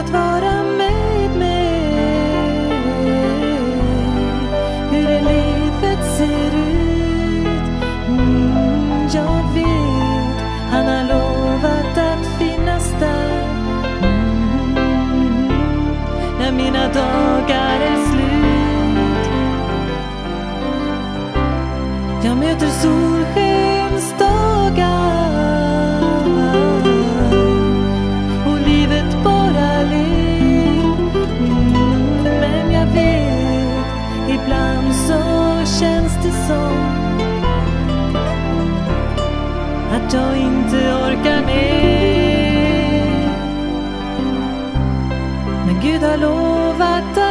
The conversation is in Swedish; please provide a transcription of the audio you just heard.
att vara med mig. Hur livet ser ut? Mm, Jag vet. Han har lovat att finnas där. Mm, När mina dagar är slut. Jag möter solskensdagar. Att jag inte orkar mer. Men Gud har lovat att